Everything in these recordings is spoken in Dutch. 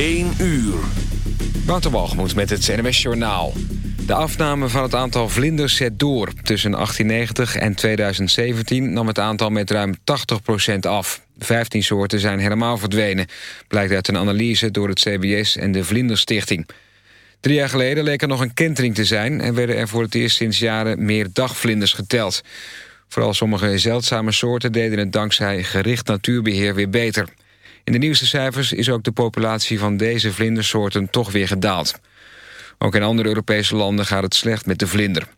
1 uur. Wouter met het NWS Journaal. De afname van het aantal vlinders zet door. Tussen 1890 en 2017 nam het aantal met ruim 80% af. 15 soorten zijn helemaal verdwenen. Blijkt uit een analyse door het CBS en de Vlinderstichting. Drie jaar geleden leek er nog een kentering te zijn... en werden er voor het eerst sinds jaren meer dagvlinders geteld. Vooral sommige zeldzame soorten deden het dankzij gericht natuurbeheer weer beter. In de nieuwste cijfers is ook de populatie van deze vlindersoorten toch weer gedaald. Ook in andere Europese landen gaat het slecht met de vlinder.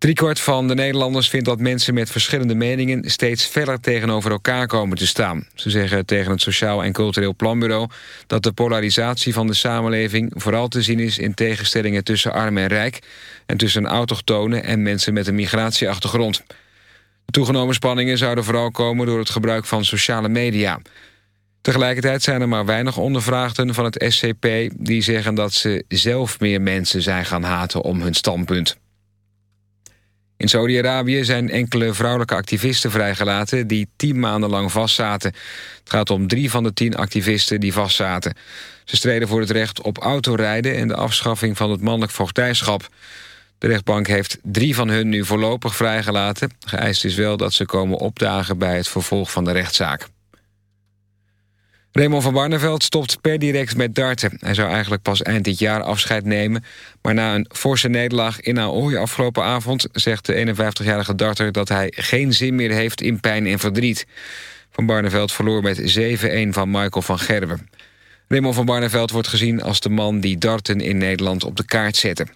Driekwart van de Nederlanders vindt dat mensen met verschillende meningen... steeds verder tegenover elkaar komen te staan. Ze zeggen tegen het Sociaal en Cultureel Planbureau... dat de polarisatie van de samenleving vooral te zien is... in tegenstellingen tussen arm en rijk... en tussen autochtonen en mensen met een migratieachtergrond. Toegenomen spanningen zouden vooral komen door het gebruik van sociale media. Tegelijkertijd zijn er maar weinig ondervraagden van het SCP... die zeggen dat ze zelf meer mensen zijn gaan haten om hun standpunt. In Saudi-Arabië zijn enkele vrouwelijke activisten vrijgelaten... die tien maanden lang vastzaten. Het gaat om drie van de tien activisten die vastzaten. Ze streden voor het recht op autorijden... en de afschaffing van het mannelijk voogdijschap. De rechtbank heeft drie van hun nu voorlopig vrijgelaten. Geëist is wel dat ze komen opdagen bij het vervolg van de rechtszaak. Raymond van Barneveld stopt per direct met darten. Hij zou eigenlijk pas eind dit jaar afscheid nemen... maar na een forse nederlaag in Ahoy afgelopen avond... zegt de 51-jarige darter dat hij geen zin meer heeft in pijn en verdriet. Van Barneveld verloor met 7-1 van Michael van Gerwen. Raymond van Barneveld wordt gezien als de man die darten in Nederland op de kaart zette.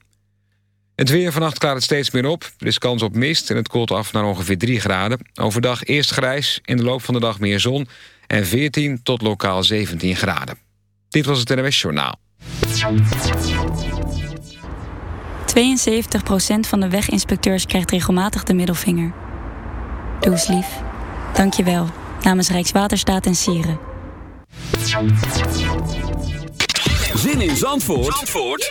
Het weer vannacht klaart het steeds meer op. Er is kans op mist en het koelt af naar ongeveer 3 graden. Overdag eerst grijs, in de loop van de dag meer zon... en 14 tot lokaal 17 graden. Dit was het NWS Journaal. 72% van de weginspecteurs krijgt regelmatig de middelvinger. Doe eens lief. Dank je wel. Namens Rijkswaterstaat en Sieren. Zin in Zandvoort? Zandvoort?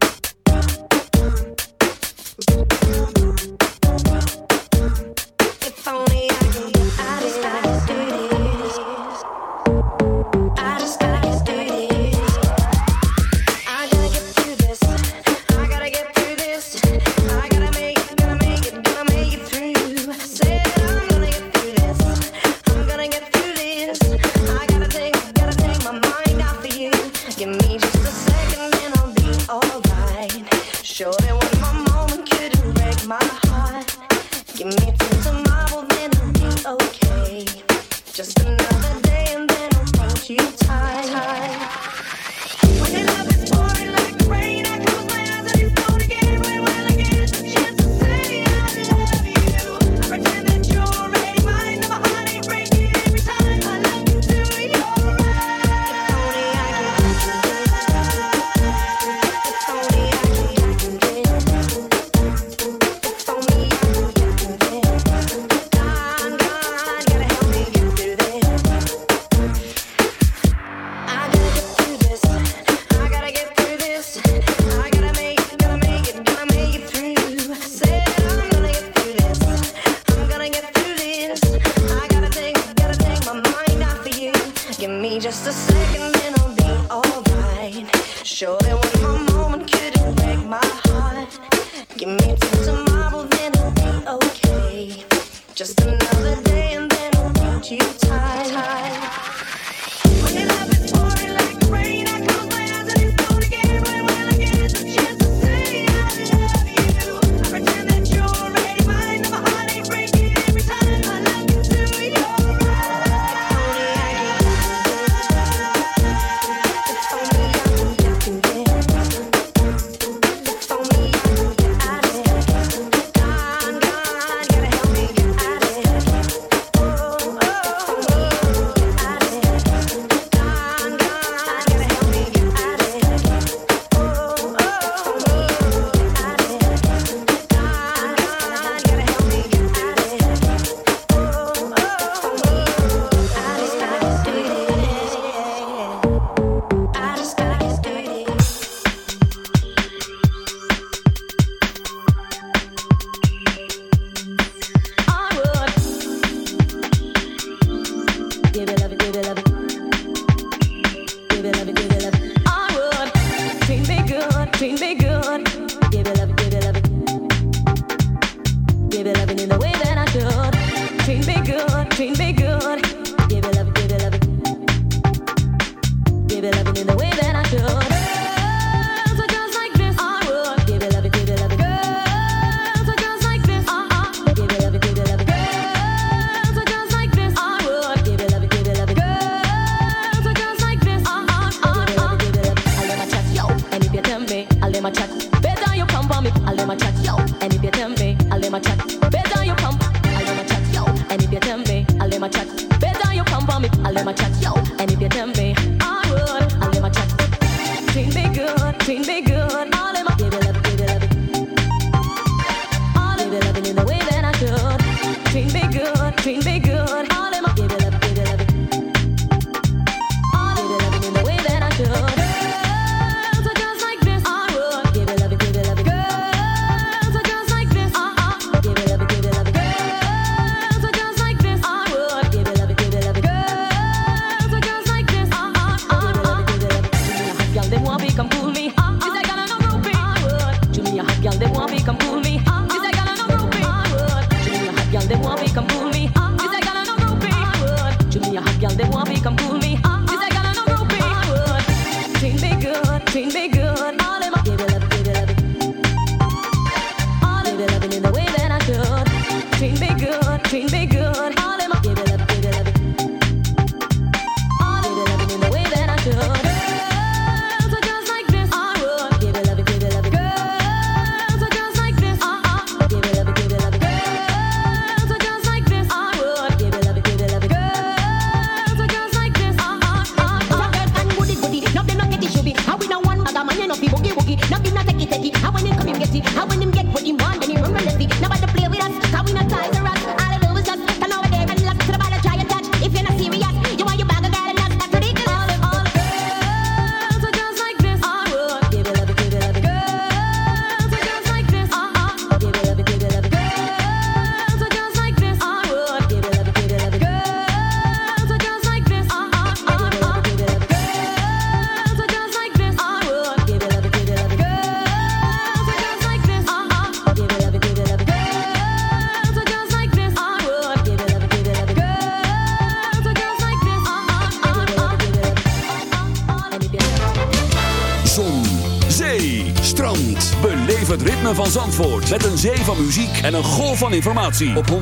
Met een zee van muziek en een golf van informatie. Op 106.9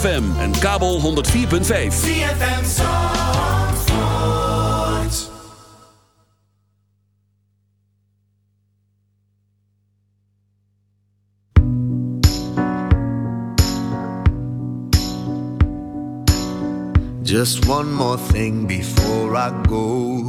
FM en kabel 104.5. ZFM Zandvoort. Just one more thing before I go.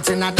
it in a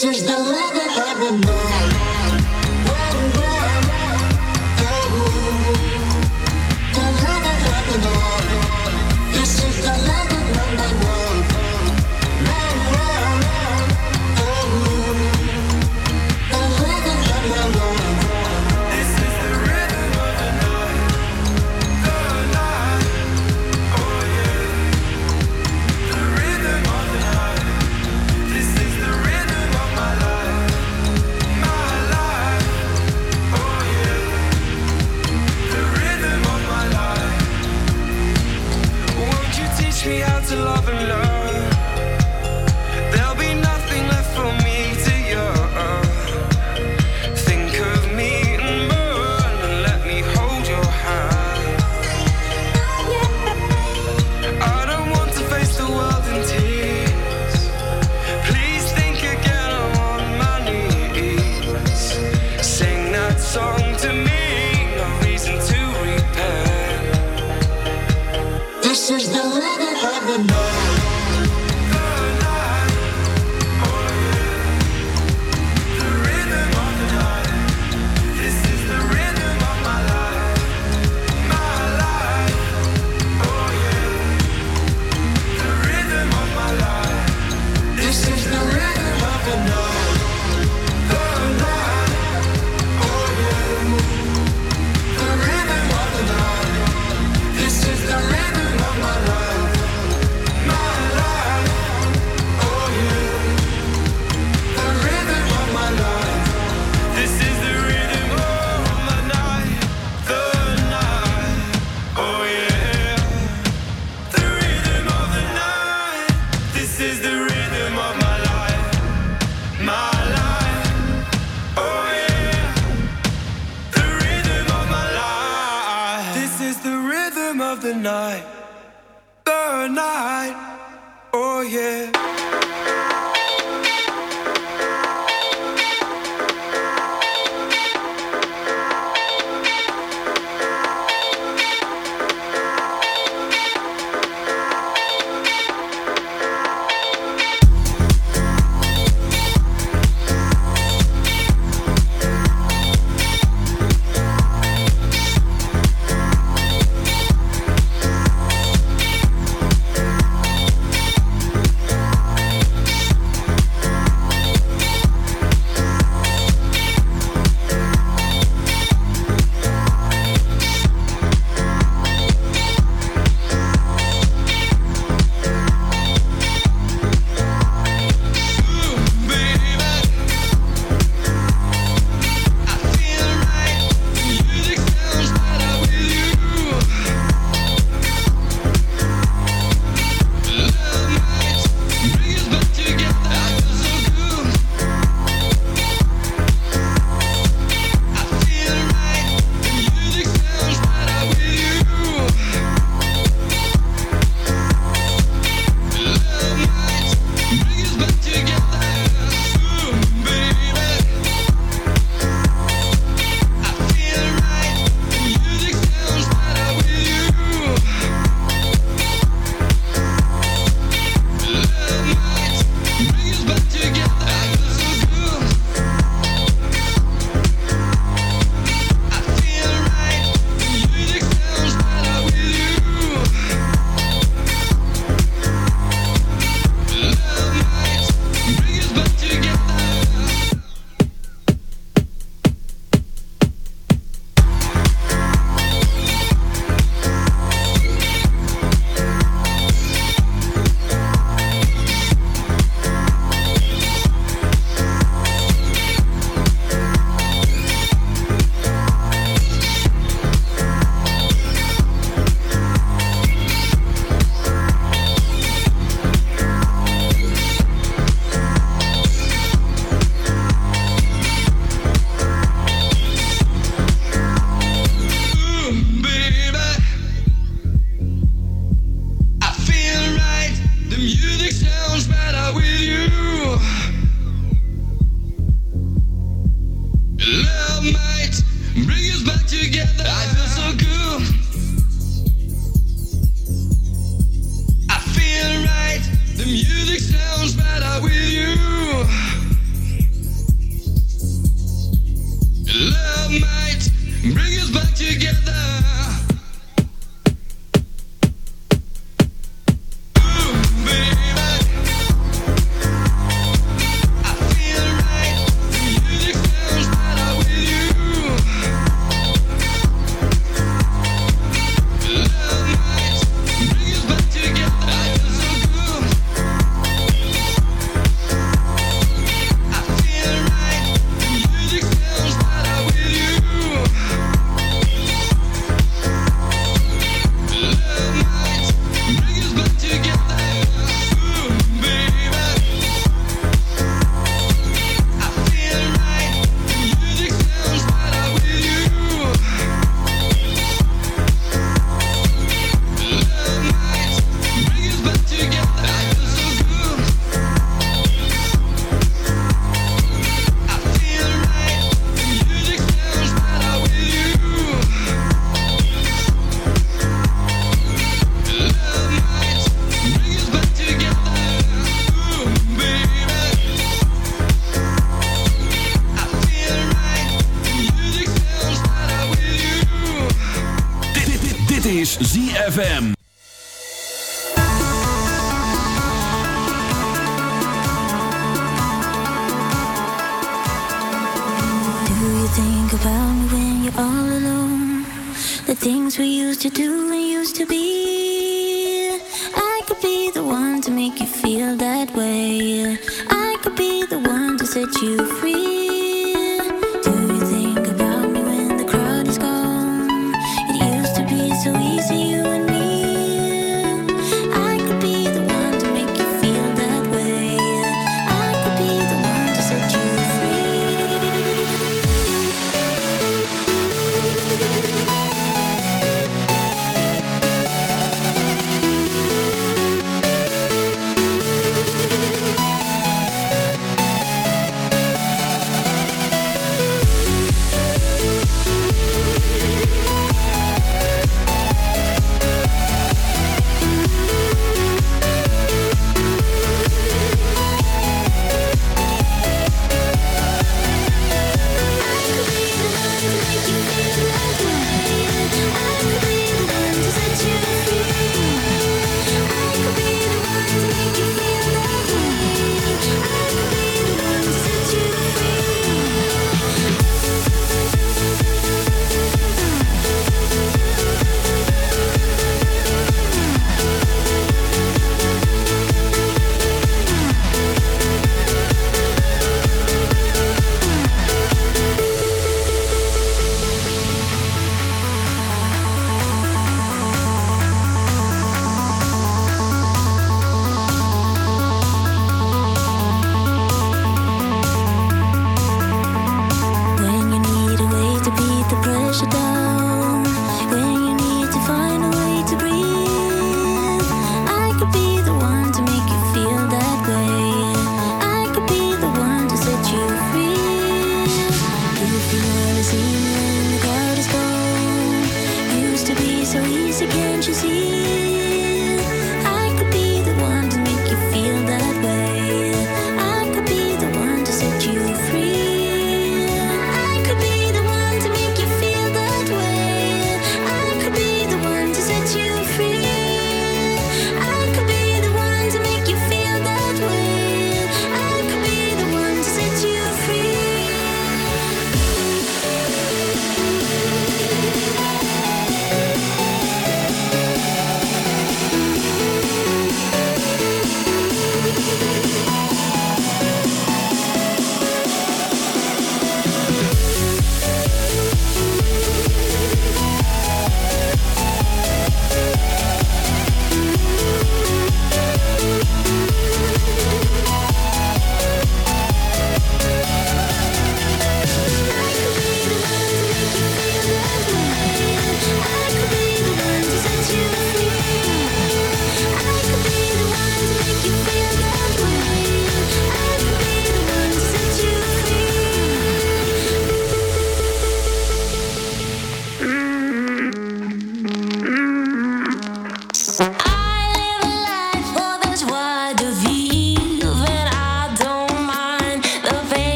This is the